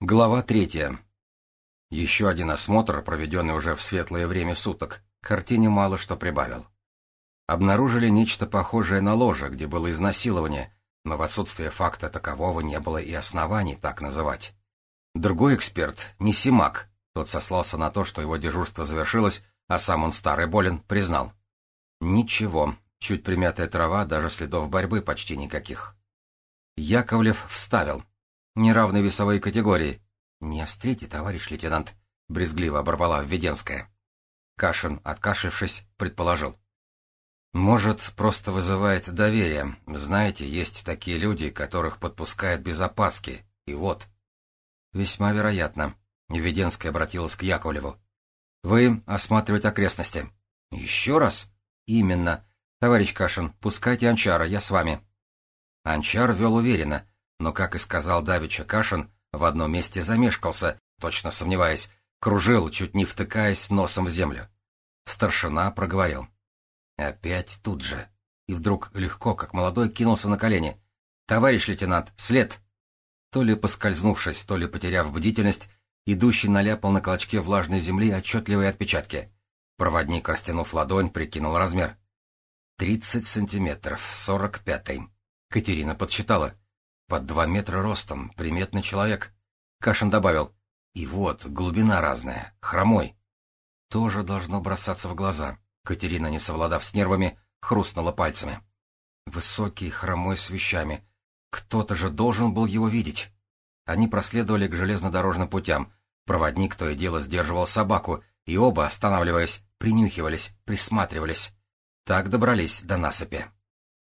Глава третья. Еще один осмотр, проведенный уже в светлое время суток, картине мало что прибавил. Обнаружили нечто похожее на ложе, где было изнасилование, но в отсутствие факта такового не было и оснований так называть. Другой эксперт, не Симак, тот сослался на то, что его дежурство завершилось, а сам он старый болен, признал. Ничего, чуть примятая трава, даже следов борьбы почти никаких. Яковлев вставил. Неравные весовые категории. Не острите, товарищ лейтенант, брезгливо оборвала Введенская. Кашин, откашлившись, предположил. Может, просто вызывает доверие. Знаете, есть такие люди, которых подпускают без опаски. И вот. Весьма вероятно. Введенская обратилась к Яковлеву. Вы осматривать окрестности. Еще раз? Именно. Товарищ Кашин, пускайте Анчара, я с вами. Анчар вел уверенно, но, как и сказал Давича Кашин, в одном месте замешкался, точно сомневаясь, кружил, чуть не втыкаясь носом в землю. Старшина проговорил. Опять тут же. И вдруг легко, как молодой, кинулся на колени. «Товарищ лейтенант, след!» То ли поскользнувшись, то ли потеряв бдительность, идущий наляпал на клочке влажной земли отчетливые отпечатки. Проводник, растянув ладонь, прикинул размер. «Тридцать сантиметров, сорок пятый». Катерина подсчитала. Под два метра ростом, приметный человек. Кашин добавил. И вот, глубина разная, хромой. Тоже должно бросаться в глаза. Катерина, не совладав с нервами, хрустнула пальцами. Высокий, хромой с вещами. Кто-то же должен был его видеть. Они проследовали к железнодорожным путям. Проводник то и дело сдерживал собаку, и оба, останавливаясь, принюхивались, присматривались. Так добрались до насыпи.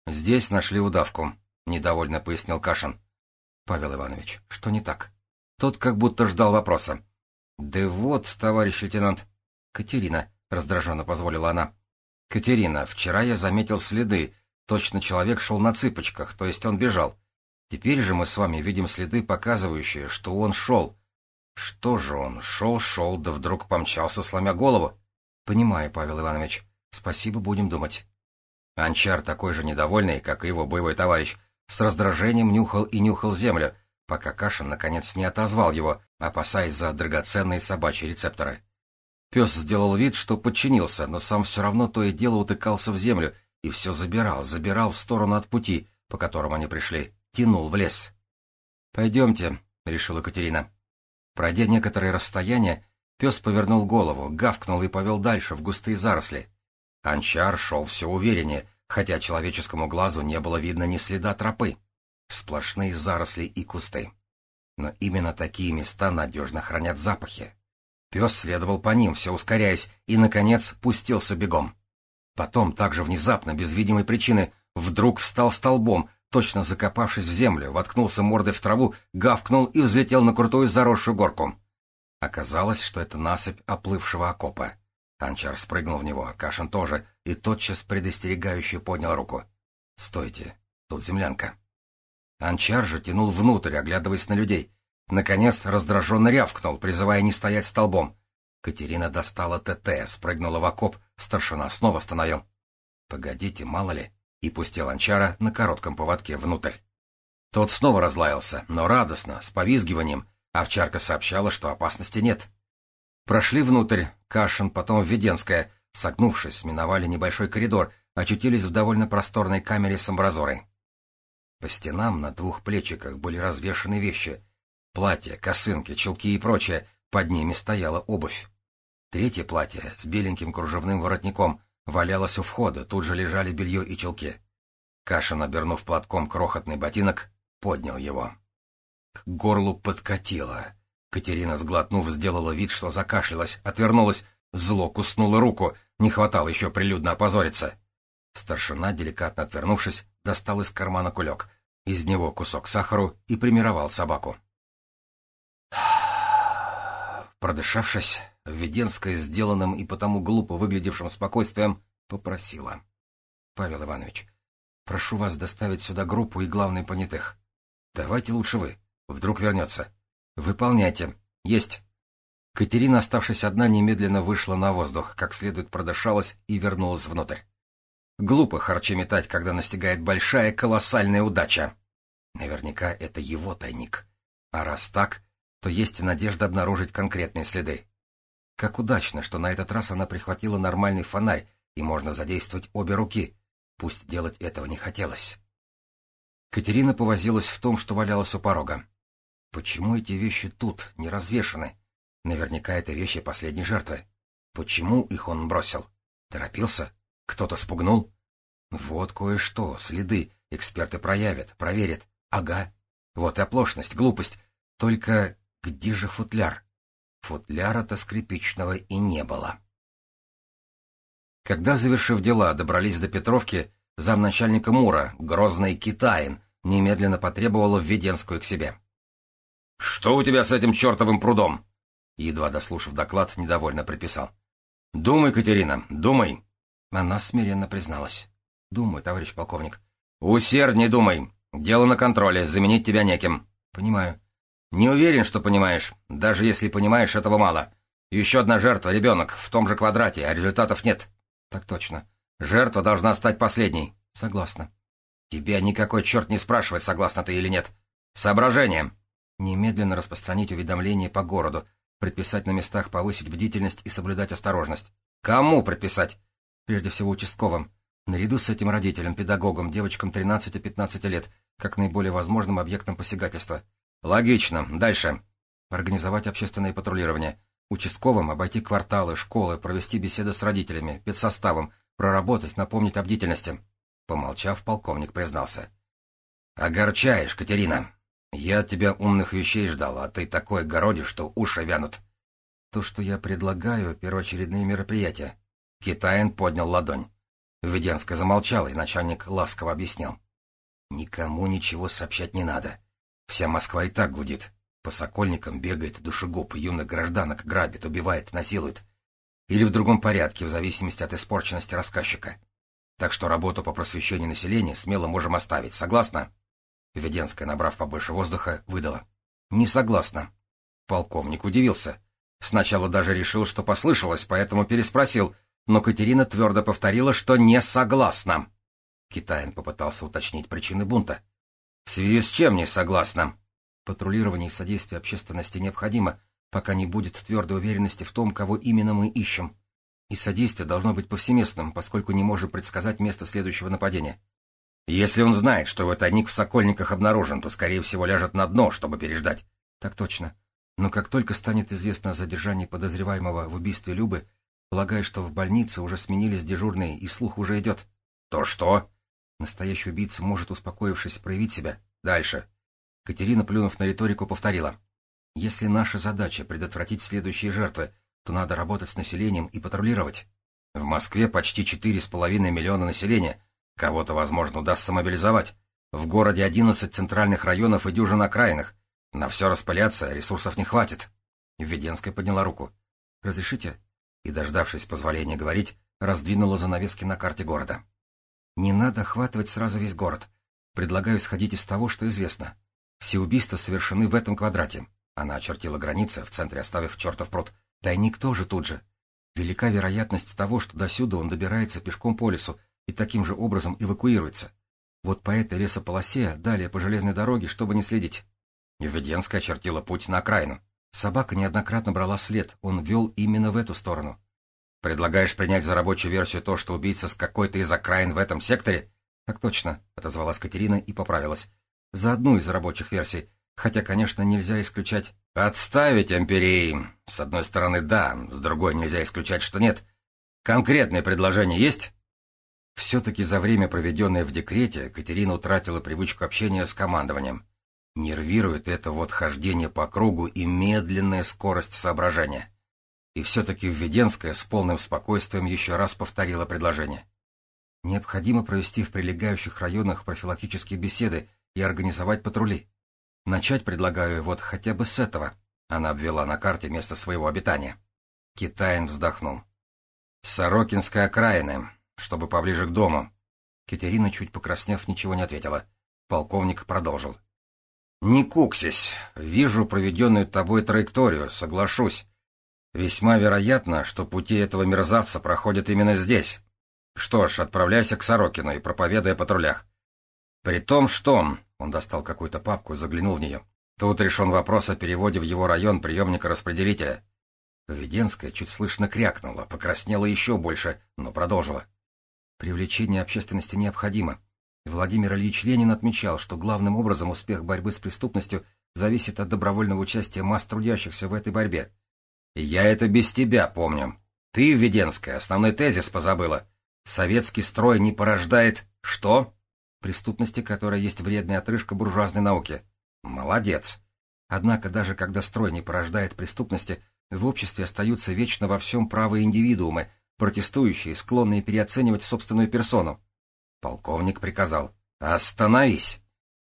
Здесь нашли удавку. — недовольно пояснил Кашин. «Павел Иванович, что не так?» Тот как будто ждал вопроса. «Да вот, товарищ лейтенант...» «Катерина», — раздраженно позволила она. «Катерина, вчера я заметил следы. Точно человек шел на цыпочках, то есть он бежал. Теперь же мы с вами видим следы, показывающие, что он шел. Что же он, шел-шел, да вдруг помчался, сломя голову? Понимаю, Павел Иванович. Спасибо, будем думать. Анчар такой же недовольный, как и его боевой товарищ, с раздражением нюхал и нюхал землю, пока Кашин наконец не отозвал его, опасаясь за драгоценные собачьи рецепторы. Пес сделал вид, что подчинился, но сам все равно то и дело утыкался в землю и все забирал, забирал в сторону от пути, по которому они пришли, тянул в лес. «Пойдемте», — решила Катерина. Пройдя некоторое расстояние, пес повернул голову, гавкнул и повел дальше, в густые заросли. Анчар шел все увереннее, хотя человеческому глазу не было видно ни следа тропы. Сплошные заросли и кусты. Но именно такие места надежно хранят запахи. Пес следовал по ним, все ускоряясь, и, наконец, пустился бегом. Потом, также внезапно, без видимой причины, вдруг встал столбом, точно закопавшись в землю, воткнулся мордой в траву, гавкнул и взлетел на крутую заросшую горку. Оказалось, что это насыпь оплывшего окопа. Анчар спрыгнул в него, Кашин тоже, и тотчас предостерегающе поднял руку. «Стойте, тут землянка». Анчар же тянул внутрь, оглядываясь на людей. Наконец раздраженно рявкнул, призывая не стоять столбом. Катерина достала ТТ, спрыгнула в окоп, старшина снова остановил. «Погодите, мало ли», и пустил Анчара на коротком поводке внутрь. Тот снова разлаялся, но радостно, с повизгиванием. Овчарка сообщала, что опасности нет. Прошли внутрь, Кашин, потом Введенская, согнувшись, миновали небольшой коридор, очутились в довольно просторной камере с амбразорой. По стенам на двух плечиках были развешаны вещи. Платья, косынки, чулки и прочее, под ними стояла обувь. Третье платье с беленьким кружевным воротником валялось у входа, тут же лежали белье и чулки. Кашин, обернув платком крохотный ботинок, поднял его. К горлу подкатило. Катерина, сглотнув, сделала вид, что закашлялась, отвернулась, зло куснула руку, не хватало еще прилюдно опозориться. Старшина, деликатно отвернувшись, достал из кармана кулек, из него кусок сахару и примировал собаку. Продышавшись, Введенская, сделанным и потому глупо выглядевшим спокойствием, попросила. — Павел Иванович, прошу вас доставить сюда группу и главный понятых. Давайте лучше вы. Вдруг вернется. «Выполняйте. Есть». Катерина, оставшись одна, немедленно вышла на воздух, как следует продышалась и вернулась внутрь. Глупо харчи метать, когда настигает большая колоссальная удача. Наверняка это его тайник. А раз так, то есть надежда обнаружить конкретные следы. Как удачно, что на этот раз она прихватила нормальный фонарь, и можно задействовать обе руки. Пусть делать этого не хотелось. Катерина повозилась в том, что валялась у порога. Почему эти вещи тут, не развешаны? Наверняка это вещи последней жертвы. Почему их он бросил? Торопился? Кто-то спугнул? Вот кое-что, следы. Эксперты проявят, проверят. Ага. Вот и оплошность, глупость. Только где же футляр? Футляра-то скрипичного и не было. Когда, завершив дела, добрались до Петровки, замначальника Мура, грозный Китаин, немедленно потребовала Введенскую к себе. — Что у тебя с этим чертовым прудом? Едва дослушав доклад, недовольно предписал. — Думай, Катерина, думай. Она смиренно призналась. — Думаю, товарищ полковник. — Усердней думай. Дело на контроле, заменить тебя неким. — Понимаю. Не уверен, что понимаешь. Даже если понимаешь, этого мало. Еще одна жертва, ребенок, в том же квадрате, а результатов нет. Так точно. Жертва должна стать последней. Согласна. Тебя никакой черт не спрашивает, согласна ты или нет. Соображение. Немедленно распространить уведомления по городу, предписать на местах повысить бдительность и соблюдать осторожность. Кому предписать? Прежде всего участковым. Наряду с этим родителям, педагогам, девочкам 13-15 лет, как наиболее возможным объектом посягательства. Логично. Дальше. Организовать общественное патрулирование. Участковым обойти кварталы, школы, провести беседы с родителями, педсоставом, проработать, напомнить о бдительности. Помолчав, полковник признался. «Огорчаешь, Катерина. Я от тебя умных вещей ждал, а ты такой городишь, что уши вянут». «То, что я предлагаю, первоочередные мероприятия». Китаин поднял ладонь. Введенская замолчала, и начальник ласково объяснил. «Никому ничего сообщать не надо. Вся Москва и так гудит. По сокольникам бегает душегуб, юных гражданок грабит, убивает, насилует. Или в другом порядке, в зависимости от испорченности рассказчика. Так что работу по просвещению населения смело можем оставить. Согласна? Веденская, набрав побольше воздуха, выдала. Не согласна. Полковник удивился. Сначала даже решил, что послышалось, поэтому переспросил, но Катерина твердо повторила, что не согласна. Китаин попытался уточнить причины бунта. В связи с чем не согласна? Патрулирование и содействие общественности необходимо, пока не будет твердой уверенности в том, кого именно мы ищем. И содействие должно быть повсеместным, поскольку не можем предсказать место следующего нападения. Если он знает, что в тайник в Сокольниках обнаружен, то, скорее всего, ляжет на дно, чтобы переждать. Так точно. Но как только станет известно о задержании подозреваемого в убийстве Любы, полагаю, что в больнице уже сменились дежурные, и слух уже идет. То что? Настоящий убийца может, успокоившись, проявить себя. Дальше. Катерина, плюнув на риторику, повторила. Если наша задача предотвратить следующие жертвы, то надо работать с населением и патрулировать. В Москве почти четыре с половиной миллиона населения. Кого-то, возможно, удастся мобилизовать. В городе одиннадцать центральных районов и дюжин окраинных. На все распыляться ресурсов не хватит. Введенская подняла руку. «Разрешите?» И, дождавшись позволения говорить, раздвинула занавески на карте города. Не надо охватывать сразу весь город. Предлагаю сходить из того, что известно. Все убийства совершены в этом квадрате. Она очертила границы, в центре оставив чертов пруд. Тайник тоже тут же. Велика вероятность того, что досюда он добирается пешком по лесу и таким же образом эвакуируется. Вот по этой лесополосе, далее по железной дороге, чтобы не следить. Введенская очертила путь на окраину. Собака неоднократно брала след, он вел именно в эту сторону. Предлагаешь принять за рабочую версию то, что убийца с какой-то из окраин в этом секторе? Так точно, отозвалась Катерина и поправилась. За одну из рабочих версий. Хотя, конечно, нельзя исключать... Отставить Амперии. С одной стороны, да, с другой нельзя исключать, что нет. Конкретные предложения есть? Все-таки за время, проведенное в декрете, Катерина утратила привычку общения с командованием. Нервирует это вот хождение по кругу и медленная скорость соображения. И все-таки Введенская с полным спокойствием еще раз повторила предложение. Необходимо провести в прилегающих районах профилактические беседы и организовать патрули. Начать предлагаю вот хотя бы с этого. Она обвела на карте место своего обитания. Китаин вздохнул. Сорокинская окраина, чтобы поближе к дому. Катерина, чуть покраснев, ничего не ответила. Полковник продолжил. «Не куксись. Вижу проведенную тобой траекторию, соглашусь. Весьма вероятно, что пути этого мерзавца проходят именно здесь. Что ж, отправляйся к Сорокину и проповедай о патрулях. При том, что... Он достал какую-то папку и заглянул в нее. Тут решен вопрос о переводе в его район приемника-распределителя. Введенская чуть слышно крякнула, покраснела еще больше, но продолжила. Привлечение общественности необходимо. Владимир Ильич Ленин отмечал, что главным образом успех борьбы с преступностью зависит от добровольного участия масс трудящихся в этой борьбе. Я это без тебя помню. Ты, Введенская, основной тезис позабыла. Советский строй не порождает... Что? Преступности, которая есть вредная отрыжка буржуазной науки. Молодец. Однако даже когда строй не порождает преступности, в обществе остаются вечно во всем правые индивидуумы, протестующие, склонные переоценивать собственную персону. Полковник приказал. «Остановись!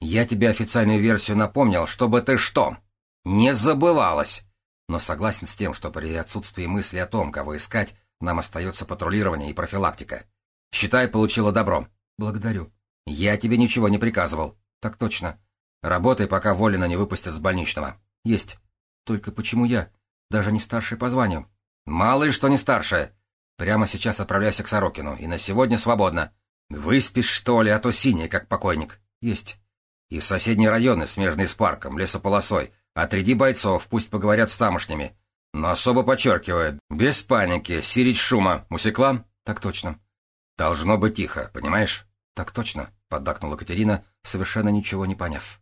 Я тебе официальную версию напомнил, чтобы ты что? Не забывалась!» Но согласен с тем, что при отсутствии мысли о том, кого искать, нам остается патрулирование и профилактика. Считай, получила добро. Благодарю. Я тебе ничего не приказывал. Так точно. Работай, пока Волина не выпустят с больничного. Есть. Только почему я? Даже не старший по званию. Мало ли что не старшая. Прямо сейчас отправляйся к Сорокину, и на сегодня свободно. Выспишь, что ли, а то синий, как покойник. Есть. И в соседние районы, смежные с парком, лесополосой, отряди бойцов, пусть поговорят с тамошними. Но особо подчеркиваю, без паники, сирить шума. Усекла? Так точно. Должно быть тихо, понимаешь? Так точно, поддакнула Катерина, совершенно ничего не поняв.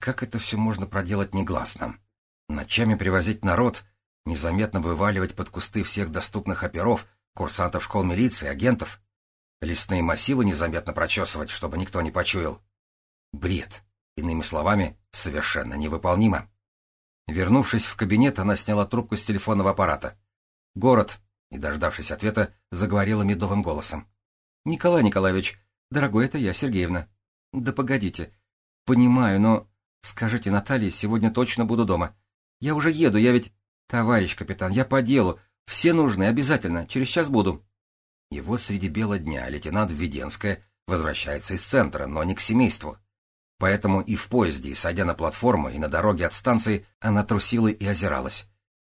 Как это все можно проделать негласно? Ночами привозить народ, незаметно вываливать под кусты всех доступных оперов, курсантов школ милиции, агентов? Лесные массивы незаметно прочесывать, чтобы никто не почуял? Бред. Иными словами, совершенно невыполнимо. Вернувшись в кабинет, она сняла трубку с телефонного аппарата. «Город», и, дождавшись ответа, заговорила медовым голосом. «Николай Николаевич, дорогой, это я, Сергеевна». «Да погодите. Понимаю, но Скажите Наталье, сегодня точно буду дома. Я уже еду, я ведь... Товарищ капитан, я по делу. Все нужны, обязательно. Через час буду. И вот среди бела дня лейтенант Введенская возвращается из центра, но не к семейству. Поэтому и в поезде, и сойдя на платформу, и на дороге от станции, она трусила и озиралась.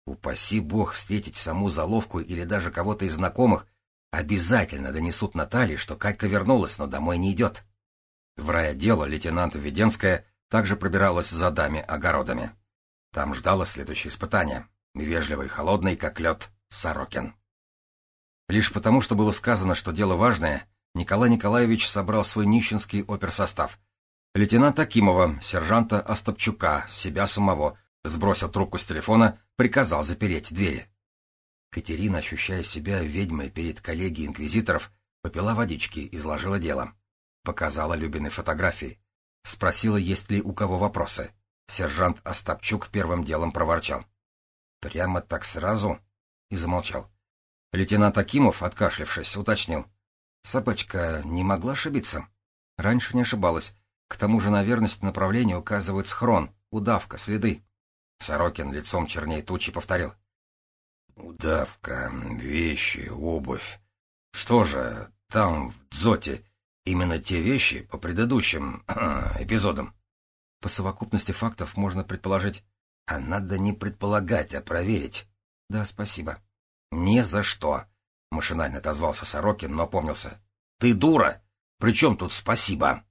Упаси бог встретить саму заловку или даже кого-то из знакомых, обязательно донесут Наталье, что Катька вернулась, но домой не идет. В райотдело лейтенант Введенская также пробиралась за дами огородами. Там ждало следующее испытание. Вежливый и холодный, как лед, Сорокин. Лишь потому, что было сказано, что дело важное, Николай Николаевич собрал свой нищенский оперсостав. Лейтенанта Акимова, сержанта Остапчука, себя самого, сбросил трубку с телефона, приказал запереть двери. Катерина, ощущая себя ведьмой перед коллегией инквизиторов, попила водички, изложила дело. Показала Любины фотографии. Спросила, есть ли у кого вопросы. Сержант Остапчук первым делом проворчал. «Прямо так сразу?» И замолчал. Лейтенант Акимов, откашлившись, уточнил. «Собачка не могла ошибиться?» Раньше не ошибалась. К тому же на верность направления указывают схрон, удавка, следы. Сорокин лицом черней тучи повторил. «Удавка, вещи, обувь. Что же, там, в дзоте, Именно те вещи по предыдущим эпизодам. По совокупности фактов можно предположить... А надо не предполагать, а проверить. Да, спасибо. Не за что. Машинально отозвался Сорокин, но опомнился. Ты дура! Причем тут спасибо?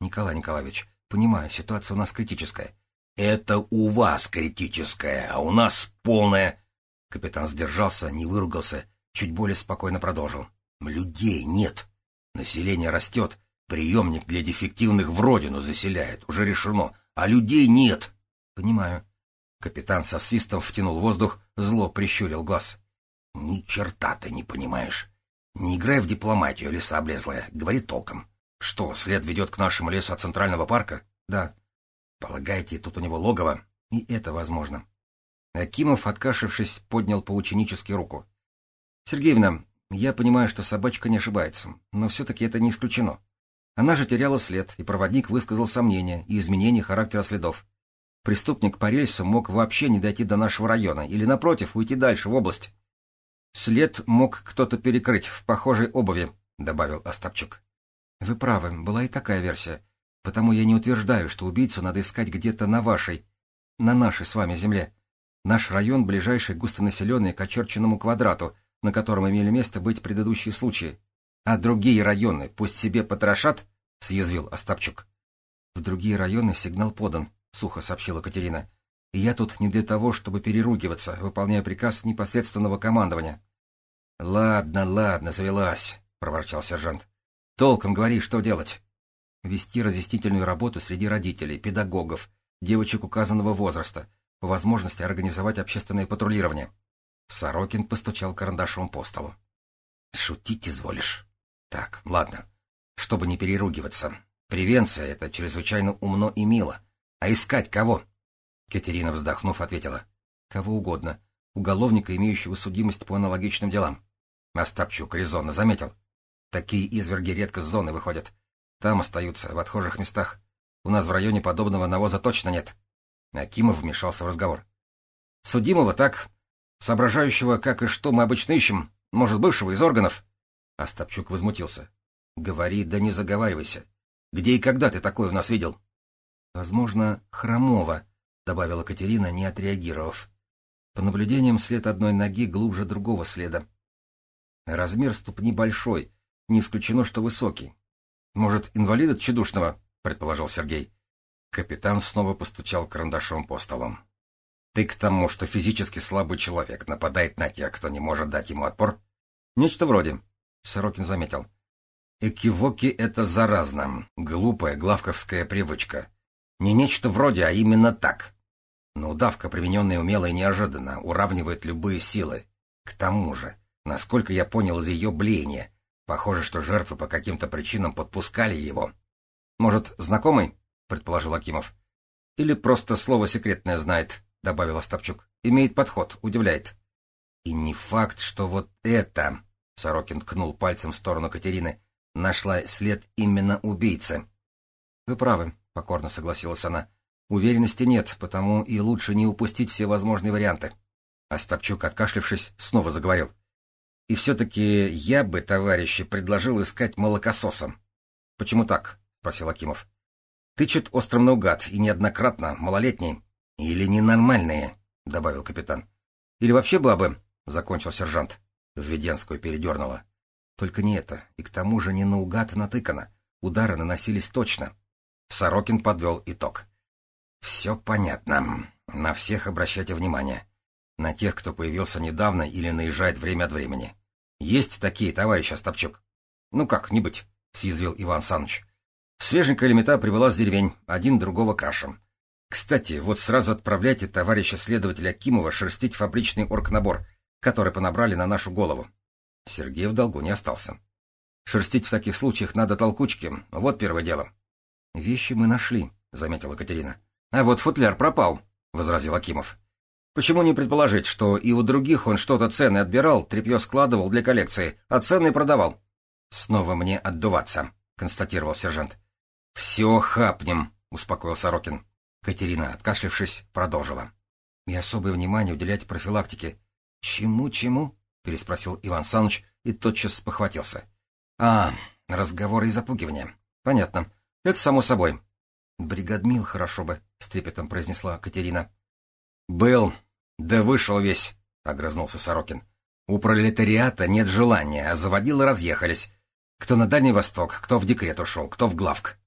Николай Николаевич, понимаю, ситуация у нас критическая. Это у вас критическая, а у нас полная... Капитан сдержался, не выругался, чуть более спокойно продолжил. Людей нет. Население растет, приемник для дефективных в родину заселяет, уже решено, а людей нет. Понимаю. Капитан со свистом втянул воздух, зло прищурил глаз. Ни черта ты не понимаешь. Не играй в дипломатию, леса облезлая, говори толком. Что, след ведет к нашему лесу от Центрального парка? Да. Полагаете, тут у него логово? И это возможно. Акимов, откашившись, поднял поученически руку. — Сергеевна, я понимаю, что собачка не ошибается, но все-таки это не исключено. Она же теряла след, и проводник высказал сомнения и изменения характера следов. Преступник по рельсу мог вообще не дойти до нашего района или, напротив, уйти дальше, в область. «След мог кто-то перекрыть в похожей обуви», — добавил Остапчук. «Вы правы, была и такая версия. Потому я не утверждаю, что убийцу надо искать где-то на вашей, на нашей с вами земле. Наш район ближайший густонаселенный к очерченному квадрату — на котором имели место быть предыдущие случаи. А другие районы пусть себе потрошат, — съязвил Остапчук. В другие районы сигнал подан, — сухо сообщила Катерина. «И я тут не для того, чтобы переругиваться, выполняя приказ непосредственного командования». «Ладно, ладно, завелась», — проворчал сержант. «Толком говори, что делать». «Вести разъяснительную работу среди родителей, педагогов, девочек указанного возраста, по возможности организовать общественное патрулирование». Сорокин постучал карандашом по столу. «Шутить изволишь?» «Так, ладно. Чтобы не переругиваться. Превенция — это чрезвычайно умно и мило. А искать кого? Катерина, вздохнув, ответила. Кого угодно. Уголовника, имеющего судимость по аналогичным делам. Остапчук резонно заметил. Такие изверги редко с зоны выходят. Там остаются, в отхожих местах. У нас в районе подобного навоза точно нет. Акимов вмешался в разговор. Судимого так, соображающего, как и что мы обычно ищем, может, бывшего из органов. Остапчук возмутился. Говори, да не заговаривайся. Где и когда ты такое у нас видел? Возможно, хромого, добавила Катерина, не отреагировав. По наблюдениям, след одной ноги глубже другого следа. Размер ступни большой, не исключено, что высокий. Может, инвалид от тщедушного, предположил Сергей. Капитан снова постучал карандашом по столу. Ты к тому, что физически слабый человек нападает на тех, кто не может дать ему отпор? Нечто вроде. Сорокин заметил. Экивоки — это заразно, глупая главковская привычка. Не нечто вроде, а именно так. Но удавка, примененная умело и неожиданно, уравнивает любые силы. К тому же, насколько я понял из ее блеяния, похоже, что жертвы по каким-то причинам подпускали его. «Может, знакомый?» — предположил Акимов. «Или просто слово секретное знает», — добавил Остапчук. «Имеет подход, удивляет». «И не факт, что вот это...» — Сорокин ткнул пальцем в сторону Катерины — нашла след именно убийцы. — Вы правы, — покорно согласилась она. — Уверенности нет, потому и лучше не упустить все возможные варианты. Остапчук, откашлившись, снова заговорил. — И все-таки я бы, товарищи, предложил искать молокососом. — Почему так? — спросил Акимов. — Тычут острым наугад, и неоднократно, малолетний. — Или ненормальные, — добавил капитан. — Или вообще бабы, — закончил сержант. Введенскую передернула. Только не это, и к тому же не наугад натыкано. Удары наносились точно. Сорокин подвел итог. Все понятно. На всех обращайте внимание. На тех, кто появился недавно или наезжает время от времени. Есть такие, товарищ Остапчук? Ну как, не быть, съязвил Иван Саныч. Свеженькая лимита прибыла с деревень, один другого крашем. Кстати, вот сразу отправляйте товарища следователя Кимова шерстить фабричный оргнабор, который понабрали на нашу голову. Сергей в долгу не остался. Шерстить в таких случаях надо толкучки. Вот первое дело. — Вещи мы нашли, — заметила Катерина. — А вот футляр пропал, — возразил Акимов. — Почему не предположить, что и у других он что-то ценное отбирал, тряпье складывал для коллекции, а ценное продавал? — Снова мне отдуваться, — констатировал сержант. — Все хапнем, — успокоил Сорокин. Катерина, откашлившись, продолжила. — И особое внимание уделять профилактике. — Чему-чему? переспросил Иван Саныч и тотчас похватился. А, разговоры и запугивания. Понятно. Это само собой. Бригадмил хорошо бы, с трепетом произнесла Катерина. Был, да вышел весь, огрызнулся Сорокин. У пролетариата нет желания, а заводилы разъехались. Кто на Дальний Восток, кто в декрет ушел, кто в главк.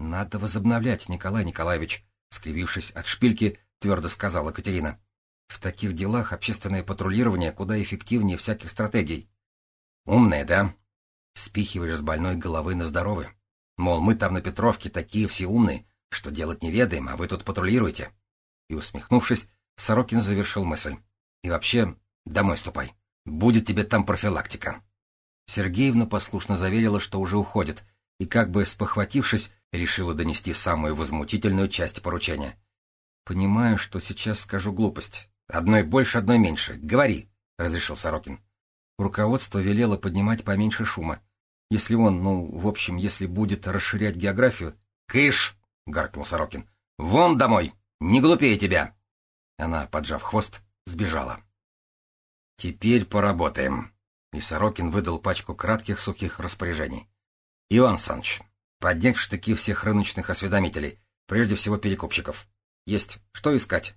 Надо возобновлять, Николай Николаевич, скривившись от шпильки, твердо сказала Катерина. В таких делах общественное патрулирование куда эффективнее всяких стратегий. Умная, да? Спихиваешь с больной головы на здоровый. Мол, мы там на Петровке такие все умные, что делать не ведаем, а вы тут патрулируете. И, усмехнувшись, Сорокин завершил мысль. И вообще, домой ступай. Будет тебе там профилактика. Сергеевна послушно заверила, что уже уходит, и, как бы спохватившись, решила донести самую возмутительную часть поручения. «Понимаю, что сейчас скажу глупость. Одной больше, одной меньше. Говори, — разрешил Сорокин. Руководство велело поднимать поменьше шума. Если он, ну, в общем, если будет расширять географию... — Кыш! — гаркнул Сорокин. — Вон домой! Не глупее тебя! Она, поджав хвост, сбежала. — Теперь поработаем. И Сорокин выдал пачку кратких сухих распоряжений. — Иван Саныч, поднять в штыки всех рыночных осведомителей, прежде всего перекупщиков. Есть что искать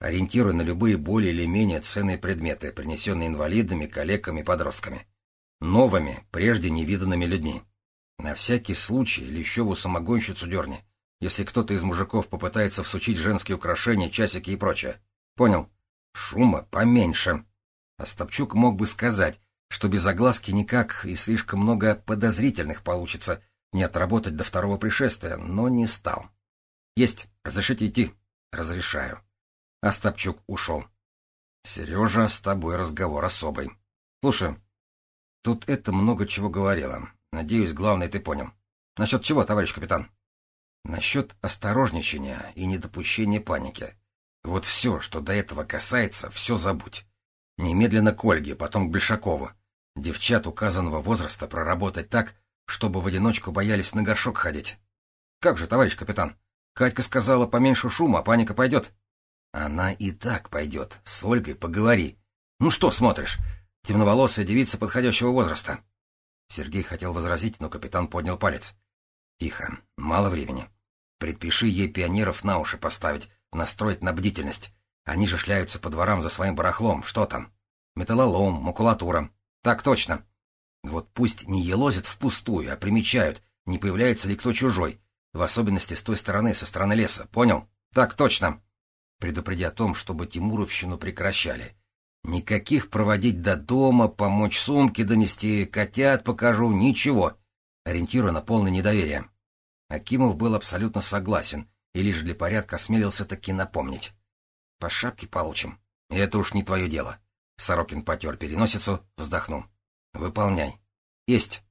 ориентируя на любые более или менее ценные предметы, принесенные инвалидами, коллегами, подростками. Новыми, прежде невиданными людьми. На всякий случай Лещеву самогонщицу дерни. если кто-то из мужиков попытается всучить женские украшения, часики и прочее. Понял? Шума поменьше. Остапчук мог бы сказать, что без огласки никак и слишком много подозрительных получится не отработать до второго пришествия, но не стал. Есть, разрешите идти? Разрешаю. Остапчук ушел. Сережа, с тобой разговор особый. Слушай, тут это много чего говорило. Надеюсь, главное ты понял. Насчет чего, товарищ капитан? Насчет осторожничания и недопущения паники. Вот все, что до этого касается, все забудь. Немедленно к Ольге, потом к Большакову. Девчат указанного возраста проработать так, чтобы в одиночку боялись на горшок ходить. Как же, товарищ капитан? Катька сказала, поменьше шума, а паника пойдет. Она и так пойдет. С Ольгой поговори. Ну что смотришь? Темноволосая девица подходящего возраста. Сергей хотел возразить, но капитан поднял палец. Тихо, мало времени. Предпиши ей пионеров на уши поставить, настроить на бдительность. Они же шляются по дворам за своим барахлом. Что там? Металлолом, макулатура. Так точно. Вот пусть не елозят впустую, а примечают, не появляется ли кто чужой. В особенности с той стороны, со стороны леса. Понял? Так точно. Предупреди о том, чтобы Тимуровщину прекращали. Никаких проводить до дома, помочь сумки донести, котят покажу, ничего ориентируя на полное недоверие. Акимов был абсолютно согласен и лишь для порядка осмелился таки напомнить. «По шапке получим. Это уж не твое дело». Сорокин потер переносицу, вздохнул. «Выполняй». «Есть».